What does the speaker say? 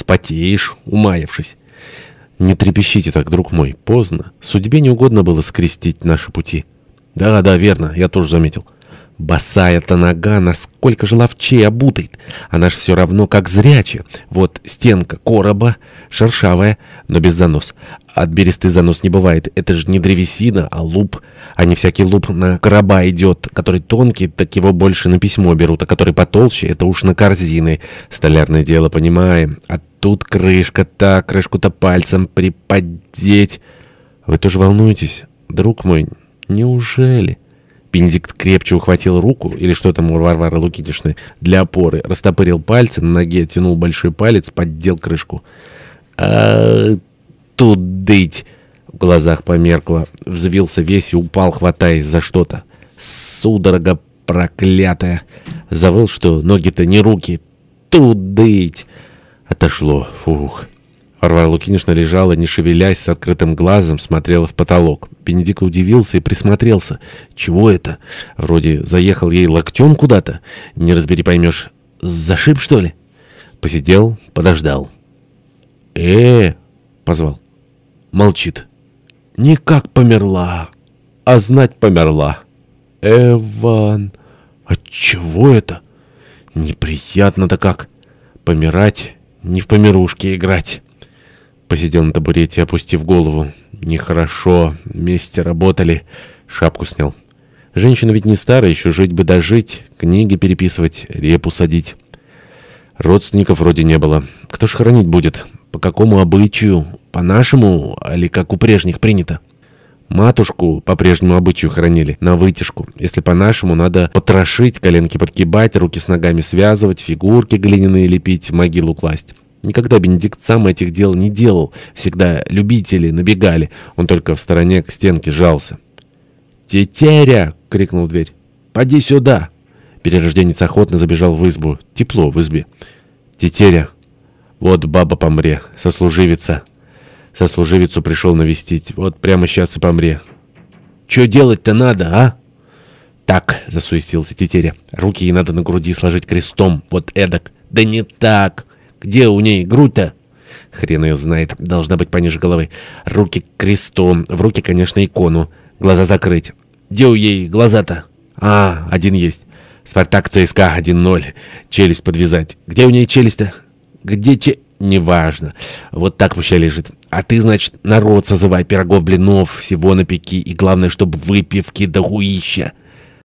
вспотеешь, умаявшись. Не трепещите так, друг мой, поздно. Судьбе не угодно было скрестить наши пути. Да, да, верно, я тоже заметил. Босая-то нога, насколько же ловчей обутает. Она ж все равно как зрячая. Вот стенка короба, шершавая, но без занос. От бересты занос не бывает. Это же не древесина, а луп. А не всякий луп на короба идет. Который тонкий, так его больше на письмо берут. А который потолще, это уж на корзины. Столярное дело, понимаем. А тут крышка так, крышку-то пальцем приподдеть. Вы тоже волнуетесь, друг мой? Неужели? Бенедикт крепче ухватил руку, или что там у Варвары Лукинишны, для опоры, растопырил пальцы, на ноге тянул большой палец, поддел крышку. а тут дыть!» В глазах померкло, взвился весь и упал, хватаясь за что-то. «Судорога проклятая!» Завыл, что ноги-то не руки. «Тут дыть!» Отошло. Фух. Варвара Лукинишна лежала, не шевелясь, с открытым глазом, смотрела в потолок. Бенедикт удивился и присмотрелся. Чего это? Вроде заехал ей локтем куда-то. Не разбери поймешь. Зашиб, что ли? Посидел, подождал. э позвал. Молчит. «Никак померла, а знать померла». «Эван, а чего это? Неприятно-то как. Помирать, не в помирушке играть». Посидел на табурете, опустив голову. Нехорошо. Вместе работали. Шапку снял. Женщина ведь не старая, еще жить бы дожить, книги переписывать, репу садить. Родственников вроде не было. Кто ж хоронить будет? По какому обычаю? По-нашему, или как у прежних принято? Матушку по прежнему обычаю хоронили, на вытяжку. Если по-нашему, надо потрошить, коленки подкибать, руки с ногами связывать, фигурки глиняные лепить, в могилу класть. Никогда Бенедикт сам этих дел не делал. Всегда любители набегали. Он только в стороне к стенке жался. «Тетеря!» — крикнул дверь. «Поди сюда!» Перерожденец охотно забежал в избу. Тепло в избе. «Тетеря! Вот баба помре, сослуживица. Сослуживицу пришел навестить. Вот прямо сейчас и помре. Че делать-то надо, а?» «Так!» — засуестился Тетеря. «Руки ей надо на груди сложить крестом. Вот эдак!» «Да не так!» Где у ней грудь-то? Хрен ее знает. Должна быть пониже головы. Руки крестом. В руки, конечно, икону. Глаза закрыть. Где у ей глаза-то? А, один есть. Спартак ЦСКА 1-0. Челюсть подвязать. Где у ней челюсть-то? Где че... Неважно. Вот так вообще лежит. А ты, значит, народ созывай, пирогов, блинов, всего напеки. И главное, чтобы выпивки да хуища.